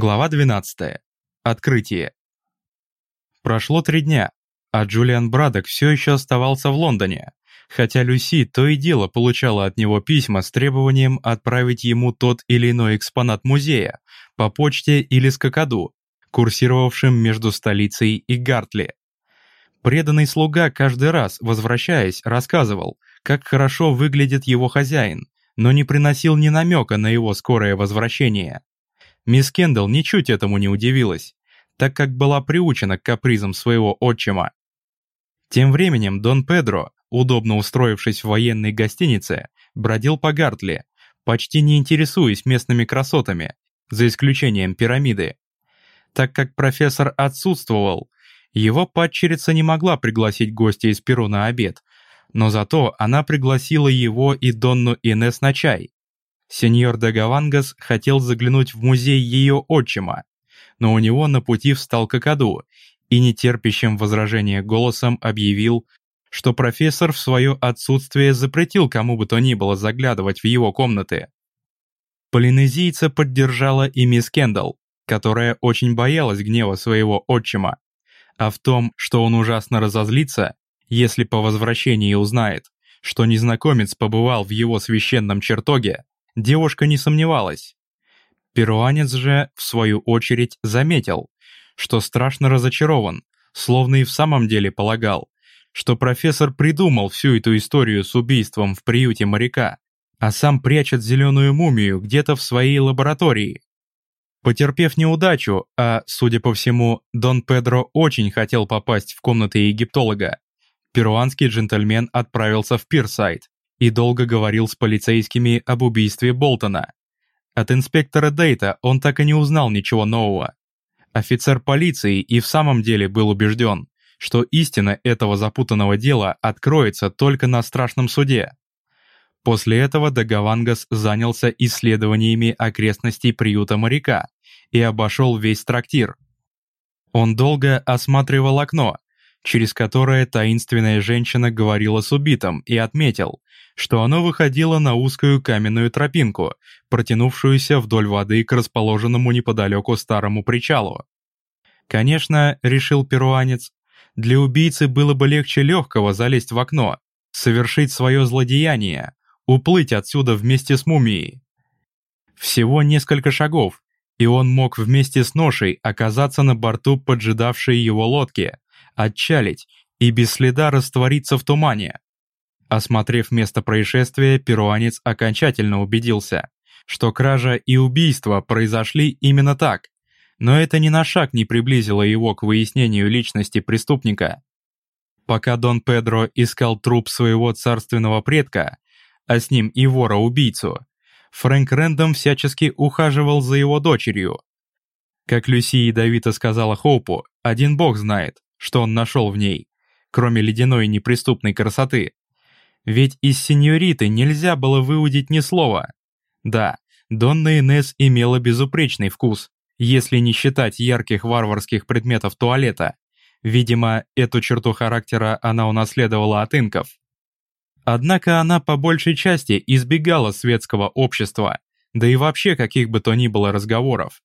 Глава 12. Открытие. Прошло три дня, а Джулиан Брадок все еще оставался в Лондоне, хотя Люси то и дело получала от него письма с требованием отправить ему тот или иной экспонат музея по почте или скакаду, курсировавшим между столицей и Гартли. Преданный слуга каждый раз, возвращаясь, рассказывал, как хорошо выглядит его хозяин, но не приносил ни намека на его скорое возвращение. Мисс Кендалл ничуть этому не удивилась, так как была приучена к капризам своего отчима. Тем временем Дон Педро, удобно устроившись в военной гостинице, бродил по Гартли, почти не интересуясь местными красотами, за исключением пирамиды. Так как профессор отсутствовал, его падчерица не могла пригласить гостя из Перу на обед, но зато она пригласила его и Донну Инес на чай. Сеньор де Гавангас хотел заглянуть в музей ее отчима, но у него на пути встал какаду и нетерпящим возражения голосом объявил, что профессор в свое отсутствие запретил кому бы то ни было заглядывать в его комнаты. Полинезийца поддержала и мисс Кендалл, которая очень боялась гнева своего отчима, а в том, что он ужасно разозлится, если по возвращении узнает, что незнакомец побывал в его священном чертоге, девушка не сомневалась. Перуанец же, в свою очередь, заметил, что страшно разочарован, словно и в самом деле полагал, что профессор придумал всю эту историю с убийством в приюте моряка, а сам прячет зеленую мумию где-то в своей лаборатории. Потерпев неудачу, а, судя по всему, Дон Педро очень хотел попасть в комнаты египтолога, перуанский джентльмен отправился в Пирсайд, и долго говорил с полицейскими об убийстве Болтона. От инспектора Дейта он так и не узнал ничего нового. Офицер полиции и в самом деле был убежден, что истина этого запутанного дела откроется только на страшном суде. После этого Дагавангас занялся исследованиями окрестностей приюта моряка и обошел весь трактир. Он долго осматривал окно, через которое таинственная женщина говорила с убитым, и отметил, что оно выходило на узкую каменную тропинку, протянувшуюся вдоль воды к расположенному неподалеку старому причалу. Конечно, решил перуанец, для убийцы было бы легче легкого залезть в окно, совершить свое злодеяние, уплыть отсюда вместе с мумией. Всего несколько шагов, и он мог вместе с ношей оказаться на борту поджидавшей его лодки, отчалить и без следа раствориться в тумане. Осмотрев место происшествия, перуанец окончательно убедился, что кража и убийство произошли именно так, но это ни на шаг не приблизило его к выяснению личности преступника. Пока Дон Педро искал труп своего царственного предка, а с ним и вора-убийцу, Фрэнк Рэндом всячески ухаживал за его дочерью. Как Люси ядовито сказала Хоупу, один бог знает, что он нашел в ней, кроме ледяной неприступной красоты. Ведь из сеньориты нельзя было выудить ни слова. Да, Донна Инесс имела безупречный вкус, если не считать ярких варварских предметов туалета. Видимо, эту черту характера она унаследовала от инков. Однако она по большей части избегала светского общества, да и вообще каких бы то ни было разговоров.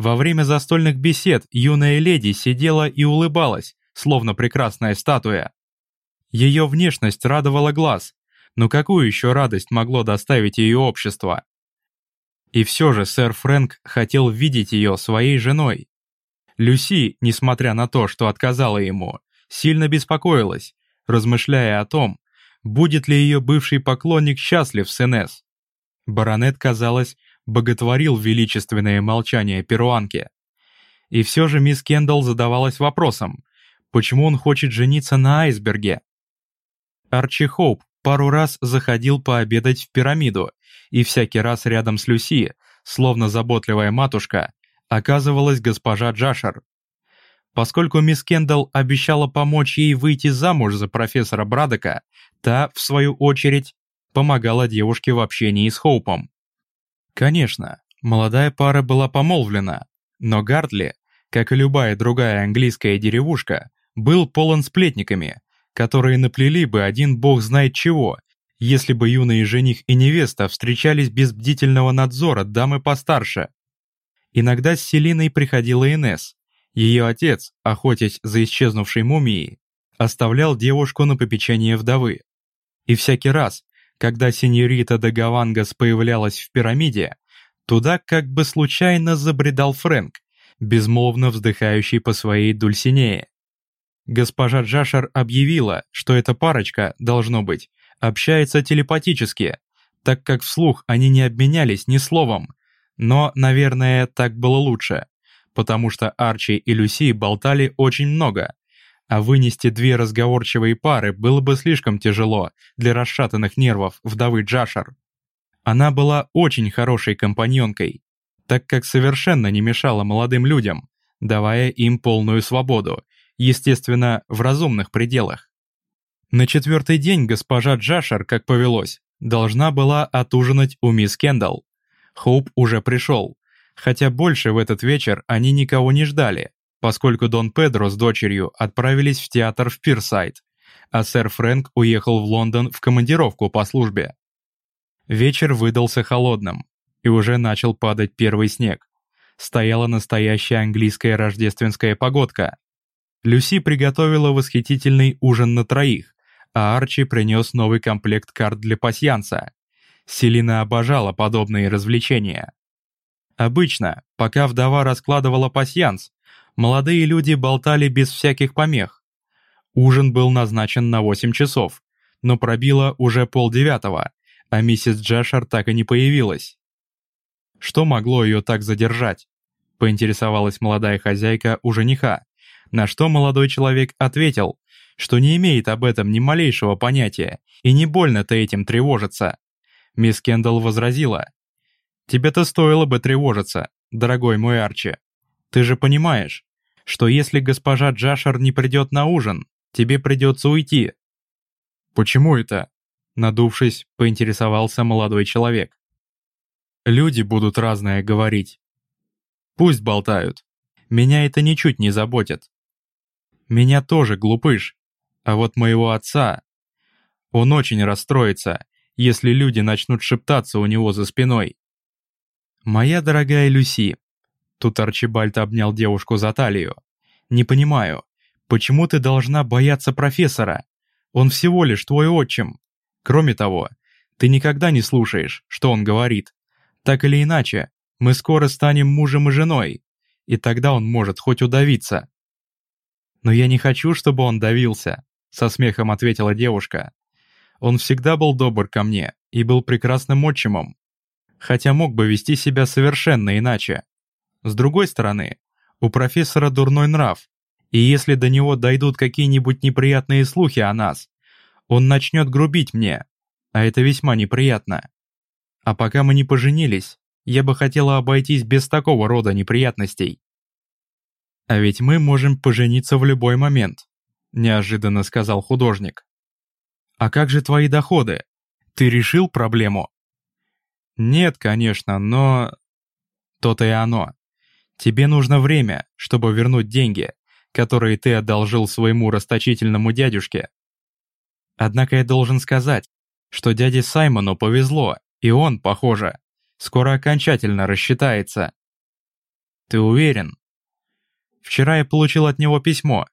Во время застольных бесед юная леди сидела и улыбалась, словно прекрасная статуя. Ее внешность радовала глаз, но какую еще радость могло доставить ее общество? И все же сэр Фрэнк хотел видеть ее своей женой. Люси, несмотря на то, что отказала ему, сильно беспокоилась, размышляя о том, будет ли ее бывший поклонник счастлив с Инесс. Баронет, казалось, боготворил величественное молчание перуанки. И все же мисс Кендалл задавалась вопросом, почему он хочет жениться на айсберге? Арчи Хоуп пару раз заходил пообедать в пирамиду, и всякий раз рядом с Люси, словно заботливая матушка, оказывалась госпожа Джашер. Поскольку мисс Кендалл обещала помочь ей выйти замуж за профессора Брадока, та, в свою очередь, помогала девушке в общении с Хоупом. Конечно, молодая пара была помолвлена, но Гартли, как и любая другая английская деревушка, был полон сплетниками, которые наплели бы один бог знает чего, если бы юные жених и невеста встречались без бдительного надзора дамы постарше. Иногда с Селиной приходила Инес. Ее отец, охотясь за исчезнувшей мумией, оставлял девушку на попечение вдовы. И всякий раз, когда сеньорита де Гавангас появлялась в пирамиде, туда как бы случайно забредал Фрэнк, безмолвно вздыхающий по своей Дульсинее. Госпожа Джашер объявила, что эта парочка, должно быть, общается телепатически, так как вслух они не обменялись ни словом. Но, наверное, так было лучше, потому что Арчи и Люси болтали очень много, а вынести две разговорчивые пары было бы слишком тяжело для расшатанных нервов вдовы Джашер. Она была очень хорошей компаньонкой, так как совершенно не мешала молодым людям, давая им полную свободу, естественно, в разумных пределах. На четвертый день госпожа Джашер, как повелось, должна была отужинать у мисс Кендалл. Хоуп уже пришел, хотя больше в этот вечер они никого не ждали, поскольку Дон Педро с дочерью отправились в театр в Пирсайд, а сэр Фрэнк уехал в Лондон в командировку по службе. Вечер выдался холодным, и уже начал падать первый снег. Стояла настоящая английская рождественская погодка. Люси приготовила восхитительный ужин на троих, а Арчи принес новый комплект карт для пасьянса. Селина обожала подобные развлечения. Обычно, пока вдова раскладывала пасьянс, молодые люди болтали без всяких помех. Ужин был назначен на 8 часов, но пробило уже полдевятого, а миссис Джешер так и не появилась. Что могло ее так задержать? Поинтересовалась молодая хозяйка у жениха, на что молодой человек ответил, что не имеет об этом ни малейшего понятия и не больно-то этим тревожится. Мисс Кендалл возразила, «Тебе-то стоило бы тревожиться, дорогой мой Арчи. Ты же понимаешь, что если госпожа Джашер не придет на ужин, тебе придется уйти». «Почему это?» Надувшись, поинтересовался молодой человек. Люди будут разное говорить. Пусть болтают. Меня это ничуть не заботит. Меня тоже глупыш. А вот моего отца... Он очень расстроится, если люди начнут шептаться у него за спиной. «Моя дорогая Люси», тут Арчибальд обнял девушку за талию, «не понимаю, почему ты должна бояться профессора? Он всего лишь твой отчим. Кроме того, ты никогда не слушаешь, что он говорит. Так или иначе, мы скоро станем мужем и женой, и тогда он может хоть удавиться. Но я не хочу, чтобы он давился, со смехом ответила девушка. Он всегда был добр ко мне и был прекрасным отчимом, хотя мог бы вести себя совершенно иначе. С другой стороны, у профессора дурной нрав, и если до него дойдут какие-нибудь неприятные слухи о нас, он начнет грубить мне, а это весьма неприятно. А пока мы не поженились, я бы хотела обойтись без такого рода неприятностей. А ведь мы можем пожениться в любой момент, неожиданно сказал художник. А как же твои доходы? Ты решил проблему? Нет, конечно, но... То-то и оно. Тебе нужно время, чтобы вернуть деньги, которые ты одолжил своему расточительному дядюшке. Однако я должен сказать, что дяде Саймону повезло, и он, похоже, скоро окончательно рассчитается. Ты уверен? Вчера я получил от него письмо.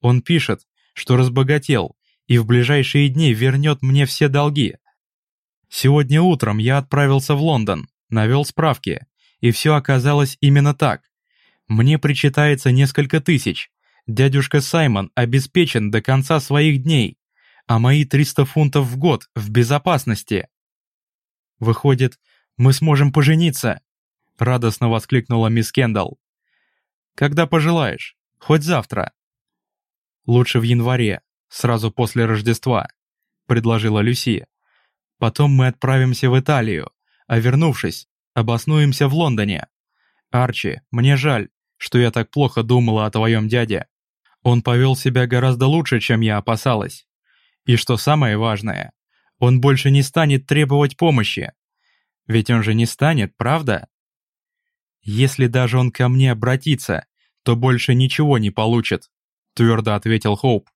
Он пишет, что разбогател и в ближайшие дни вернет мне все долги. Сегодня утром я отправился в Лондон, навел справки, и все оказалось именно так. Мне причитается несколько тысяч. Дядюшка Саймон обеспечен до конца своих дней, а мои 300 фунтов в год в безопасности. Выходит, мы сможем пожениться!» Радостно воскликнула мисс Кендалл. «Когда пожелаешь, хоть завтра». «Лучше в январе, сразу после Рождества», — предложила Люси. «Потом мы отправимся в Италию, а вернувшись, обоснуемся в Лондоне. Арчи, мне жаль, что я так плохо думала о твоем дяде. Он повел себя гораздо лучше, чем я опасалась. И что самое важное, он больше не станет требовать помощи. Ведь он же не станет, правда? Если даже он ко мне обратится, то больше ничего не получит, твердо ответил Хоуп.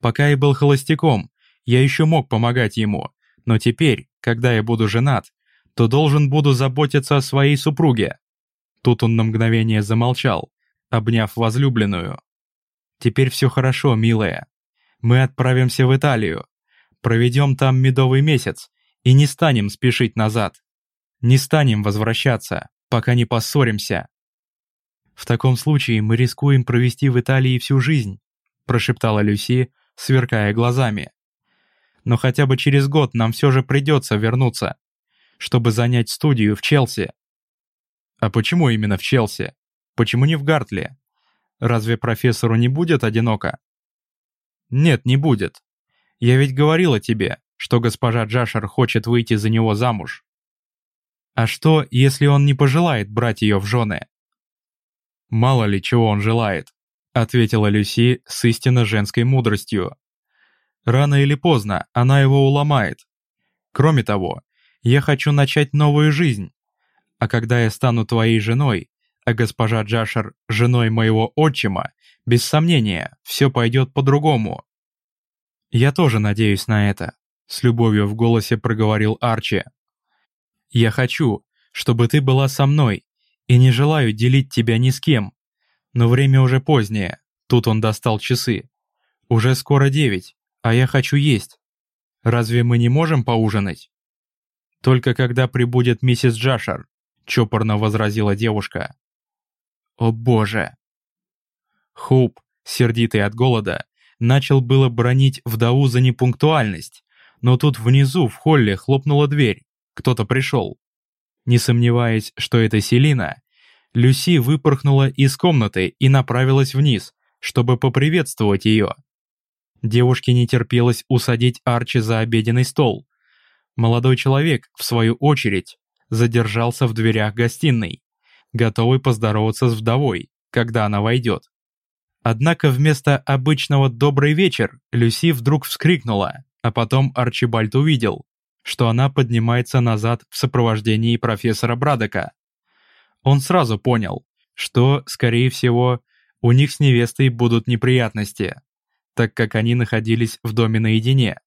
Пока я был холостяком, я еще мог помогать ему, но теперь, когда я буду женат, то должен буду заботиться о своей супруге. Тут он на мгновение замолчал, обняв возлюбленную. «Теперь все хорошо, милая. Мы отправимся в Италию, проведем там медовый месяц и не станем спешить назад. Не станем возвращаться, пока не поссоримся». «В таком случае мы рискуем провести в Италии всю жизнь», прошептала Люси, сверкая глазами. «Но хотя бы через год нам все же придется вернуться, чтобы занять студию в Челси». «А почему именно в Челси? Почему не в Гартле? Разве профессору не будет одиноко?» «Нет, не будет. Я ведь говорила тебе, что госпожа Джашер хочет выйти за него замуж. А что, если он не пожелает брать ее в жены? Мало ли чего он желает, ответила Люси с истинно женской мудростью. Рано или поздно она его уломает. Кроме того, я хочу начать новую жизнь. А когда я стану твоей женой, а госпожа Джашер — женой моего отчима, без сомнения, все пойдет по-другому. Я тоже надеюсь на это. С любовью в голосе проговорил Арчи. «Я хочу, чтобы ты была со мной, и не желаю делить тебя ни с кем. Но время уже позднее, тут он достал часы. Уже скоро девять, а я хочу есть. Разве мы не можем поужинать?» «Только когда прибудет миссис Джашер», — чопорно возразила девушка. «О боже!» Хоуп, сердитый от голода, начал было бронить вдову за непунктуальность, но тут внизу в холле хлопнула дверь. Кто-то пришел. Не сомневаясь, что это Селина, Люси выпорхнула из комнаты и направилась вниз, чтобы поприветствовать ее. Девушке не терпелось усадить Арчи за обеденный стол. Молодой человек, в свою очередь, задержался в дверях гостиной, готовый поздороваться с вдовой, когда она войдет. Однако вместо обычного «добрый вечер» Люси вдруг вскрикнула а потом Арчибальд увидел, что она поднимается назад в сопровождении профессора Брадока. Он сразу понял, что, скорее всего, у них с невестой будут неприятности, так как они находились в доме наедине.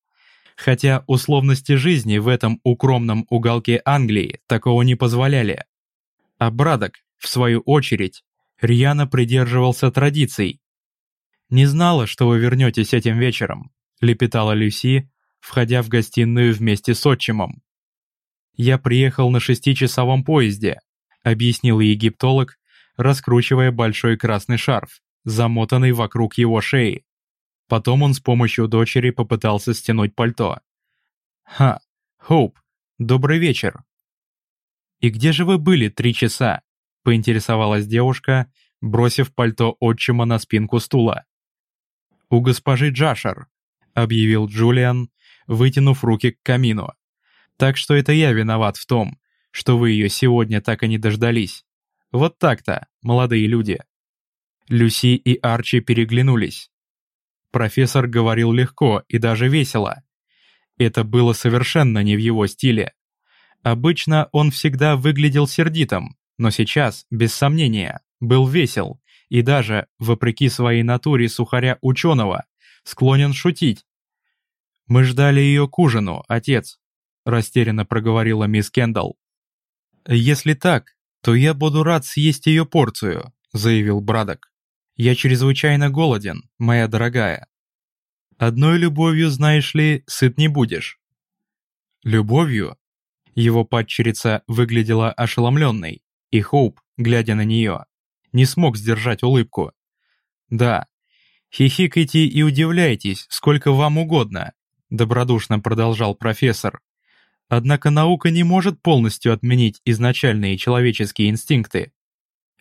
Хотя условности жизни в этом укромном уголке Англии такого не позволяли. А Брадок, в свою очередь, рьяно придерживался традиций. «Не знала, что вы вернетесь этим вечером», лепетала Люси, входя в гостиную вместе с отчимом. «Я приехал на шестичасовом поезде», — объяснил египтолог, раскручивая большой красный шарф, замотанный вокруг его шеи. Потом он с помощью дочери попытался стянуть пальто. «Ха, Хоуп, добрый вечер». «И где же вы были три часа?» — поинтересовалась девушка, бросив пальто отчима на спинку стула. «У госпожи Джашер», — объявил Джулиан, вытянув руки к камину. «Так что это я виноват в том, что вы ее сегодня так и не дождались. Вот так-то, молодые люди». Люси и Арчи переглянулись. Профессор говорил легко и даже весело. Это было совершенно не в его стиле. Обычно он всегда выглядел сердитым, но сейчас, без сомнения, был весел и даже, вопреки своей натуре сухаря ученого, склонен шутить. «Мы ждали ее к ужину, отец», — растерянно проговорила мисс Кендалл. «Если так, то я буду рад съесть ее порцию», — заявил Брадок. «Я чрезвычайно голоден, моя дорогая. Одной любовью, знаешь ли, сыт не будешь». «Любовью?» Его падчерица выглядела ошеломленной, и Хоуп, глядя на нее, не смог сдержать улыбку. «Да, Хихикайте и удивляйтесь, сколько вам угодно, добродушно продолжал профессор. Однако наука не может полностью отменить изначальные человеческие инстинкты.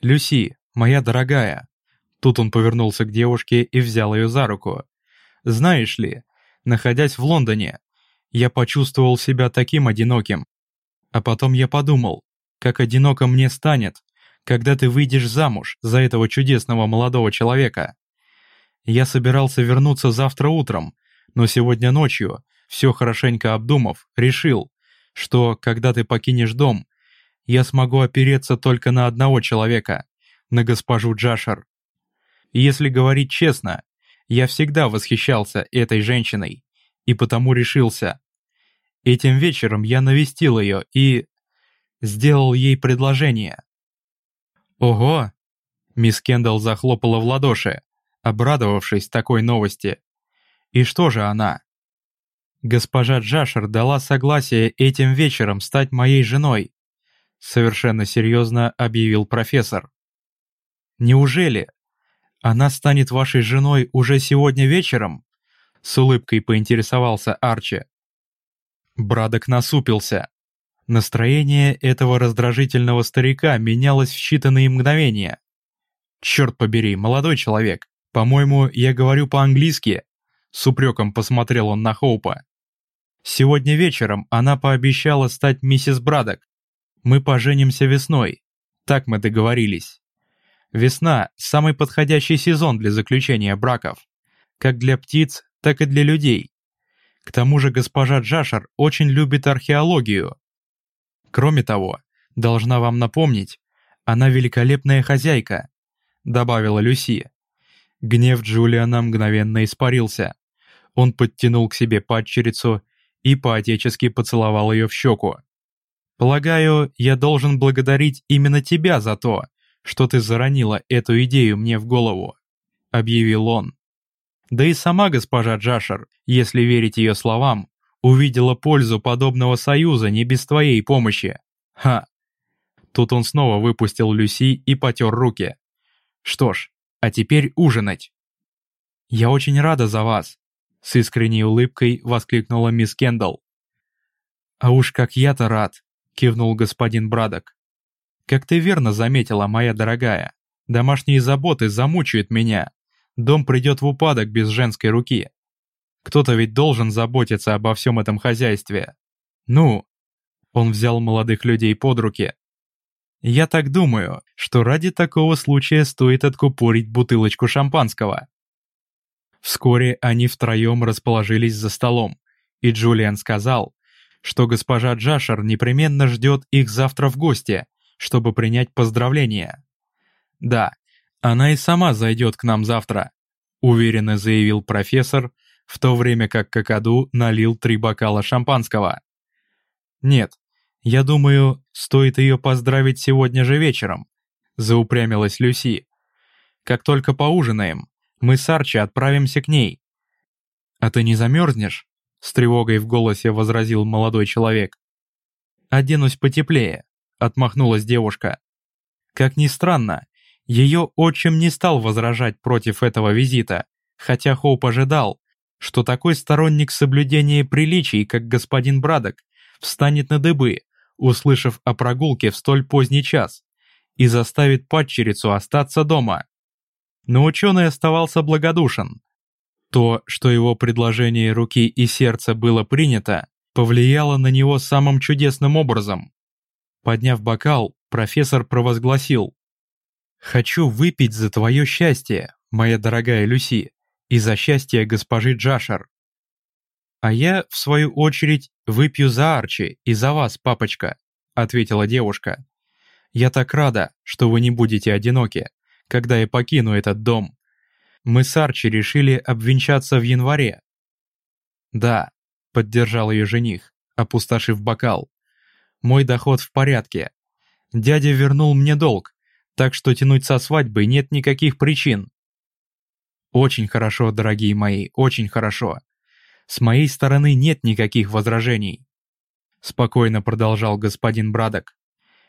Люси, моя дорогая, тут он повернулся к девушке и взял ее за руку. Знаешь ли, находясь в Лондоне, я почувствовал себя таким одиноким. А потом я подумал, как одиноко мне станет, когда ты выйдешь замуж за этого чудесного молодого человека. Я собирался вернуться завтра утром, но сегодня ночью, все хорошенько обдумав, решил, что, когда ты покинешь дом, я смогу опереться только на одного человека, на госпожу Джашер. Если говорить честно, я всегда восхищался этой женщиной, и потому решился. Этим вечером я навестил ее и... сделал ей предложение. Ого! Мисс Кендалл захлопала в ладоши, обрадовавшись такой новости. И что же она? Госпожа Джашер дала согласие этим вечером стать моей женой, совершенно серьезно объявил профессор. Неужели? Она станет вашей женой уже сегодня вечером? С улыбкой поинтересовался Арчи. Брадок насупился. Настроение этого раздражительного старика менялось в считанные мгновения. «Черт побери, молодой человек, по-моему, я говорю по-английски», с упреком посмотрел он на Хоупа. «Сегодня вечером она пообещала стать миссис Брадок. Мы поженимся весной. Так мы договорились. Весна – самый подходящий сезон для заключения браков. Как для птиц, так и для людей. К тому же госпожа Джашер очень любит археологию. Кроме того, должна вам напомнить, она великолепная хозяйка, добавила Люси. Гнев Джулиана мгновенно испарился. Он подтянул к себе падчерицу и поотечески поцеловал ее в щеку. «Полагаю, я должен благодарить именно тебя за то, что ты заронила эту идею мне в голову», — объявил он. Да и сама госпожа Джашер, если верить ее словам, увидела пользу подобного союза не без твоей помощи. Ха! Тут он снова выпустил Люси и потер руки. Что ж, а теперь ужинать. Я очень рада за вас, с искренней улыбкой воскликнула мисс Кендалл. А уж как я-то рад, кивнул господин Брадок. Как ты верно заметила, моя дорогая, домашние заботы замучают меня. Дом придет в упадок без женской руки. Кто-то ведь должен заботиться обо всем этом хозяйстве. Ну, он взял молодых людей под руки. Я так думаю, что ради такого случая стоит откупорить бутылочку шампанского. Вскоре они втроем расположились за столом, и Джулиан сказал, что госпожа Джашер непременно ждет их завтра в гости, чтобы принять поздравления. Да, она и сама зайдет к нам завтра, уверенно заявил профессор, в то время как Какаду налил три бокала шампанского. Нет, я думаю, стоит ее поздравить сегодня же вечером, заупрямилась Люси. Как только поужинаем, мы с Арчи отправимся к ней. А ты не замерзнешь? С тревогой в голосе возразил молодой человек. «Оденусь потеплее», — отмахнулась девушка. Как ни странно, ее отчим не стал возражать против этого визита, хотя Хоуп ожидал, что такой сторонник соблюдения приличий, как господин Брадок, встанет на дыбы, услышав о прогулке в столь поздний час, и заставит падчерицу остаться дома. Но ученый оставался благодушен. То, что его предложение руки и сердца было принято, повлияло на него самым чудесным образом. Подняв бокал, профессор провозгласил «Хочу выпить за твое счастье, моя дорогая Люси, и за счастье госпожи Джашер. А я, в свою очередь, выпью за Арчи и за вас, папочка», — ответила девушка. «Я так рада, что вы не будете одиноки, когда я покину этот дом. Мы с Арчи решили обвенчаться в январе». «Да», — поддержал ее жених, опустошив бокал. «Мой доход в порядке. Дядя вернул мне долг, так что тянуть со свадьбой нет никаких причин. Очень хорошо, дорогие мои, очень хорошо. С моей стороны нет никаких возражений. Спокойно продолжал господин Брадок.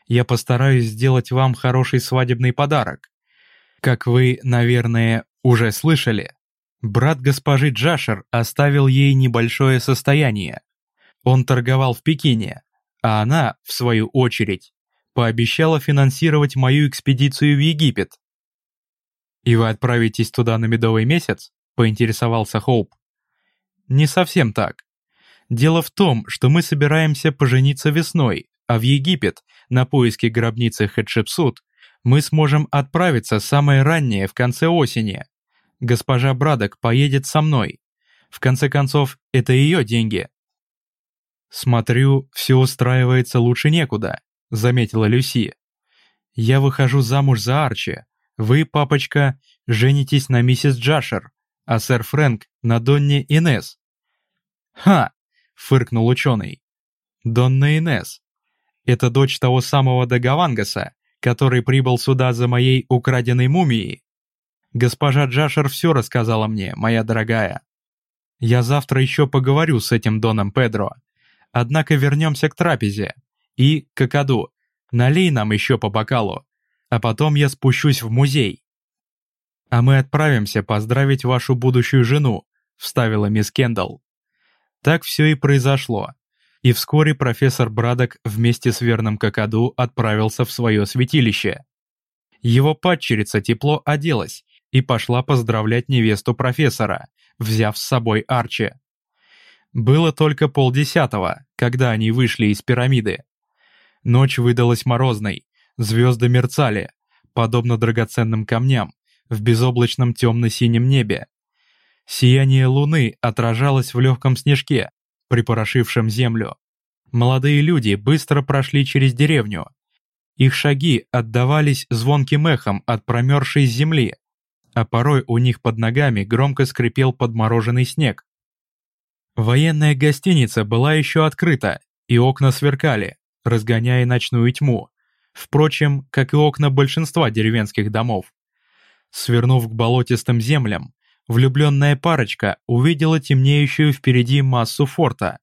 Я постараюсь сделать вам хороший свадебный подарок. Как вы, наверное, уже слышали, брат госпожи Джашер оставил ей небольшое состояние. Он торговал в Пекине, а она, в свою очередь, пообещала финансировать мою экспедицию в Египет. «И вы отправитесь туда на медовый месяц?» — поинтересовался Хоуп. «Не совсем так. Дело в том, что мы собираемся пожениться весной, а в Египет, на поиски гробницы Хетшепсут, мы сможем отправиться самое раннее в конце осени. Госпожа Брадок поедет со мной. В конце концов, это ее деньги». «Смотрю, все устраивается лучше некуда», заметила Люси. «Я выхожу замуж за Арчи. Вы, папочка, женитесь на миссис Джашер, а сэр Фрэнк на Донне Инес». «Ха!» — фыркнул ученый. «Донна Инес. Это дочь того самого Дагавангаса, который прибыл сюда за моей украденной мумией? Госпожа Джашер все рассказала мне, моя дорогая. Я завтра еще поговорю с этим Доном Педро. Однако вернемся к трапезе. И, какаду, налей нам еще по бокалу, а потом я спущусь в музей. А мы отправимся поздравить вашу будущую жену, вставила мисс Кендалл. Так все и произошло. И вскоре профессор Брадок вместе с верным Какаду отправился в свое святилище. Его падчерица тепло оделась и пошла поздравлять невесту профессора, взяв с собой Арчи. Было только полдесятого, когда они вышли из пирамиды. Ночь выдалась морозной, звезды мерцали, подобно драгоценным камням, в безоблачном темно-синем небе. Сияние луны отражалось в легком снежке, припорошившем землю. Молодые люди быстро прошли через деревню. Их шаги отдавались звонким эхом от промерзшей земли, а порой у них под ногами громко скрипел подмороженный снег. Военная гостиница была еще открыта, и окна сверкали, разгоняя ночную тьму, впрочем, как и окна большинства деревенских домов. Свернув к болотистым землям, влюбленная парочка увидела темнеющую впереди массу форта,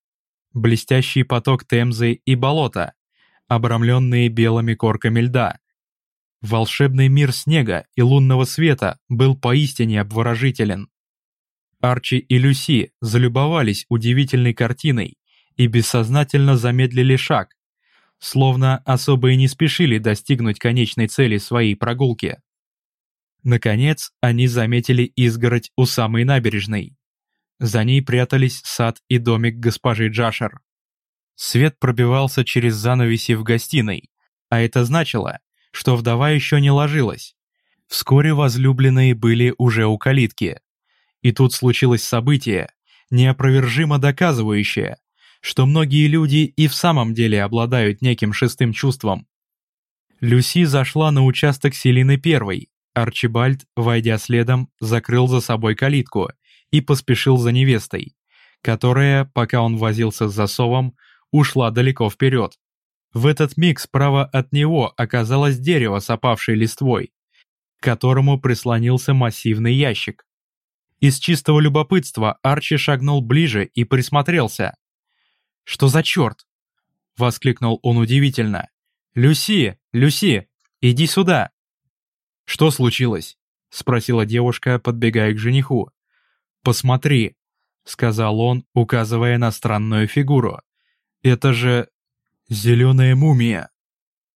блестящий поток Темзы и болота, обрамленные белыми корками льда, Волшебный мир снега и лунного света был поистине обворожителен. Арчи и Люси залюбовались удивительной картиной и бессознательно замедлили шаг, словно особо и не спешили достигнуть конечной цели своей прогулки. Наконец, они заметили изгородь у самой набережной. За ней прятались сад и домик госпожи Джашер. Свет пробивался через занавеси в гостиной, а это значило, что вдова еще не ложилась. Вскоре возлюбленные были уже у калитки. И тут случилось событие, неопровержимо доказывающее, что многие люди и в самом деле обладают неким шестым чувством. Люси зашла на участок Селины Первой. Арчибальд, войдя следом, закрыл за собой калитку и поспешил за невестой, которая, пока он возился с засовом, ушла далеко вперед. В этот миг справа от него оказалось дерево с опавшей листвой, к которому прислонился массивный ящик. Из чистого любопытства Арчи шагнул ближе и присмотрелся. «Что за черт?» — воскликнул он удивительно. «Люси! Люси! Иди сюда!» «Что случилось?» — спросила девушка, подбегая к жениху. «Посмотри», — сказал он, указывая на странную фигуру. «Это же... «Зеленая мумия!»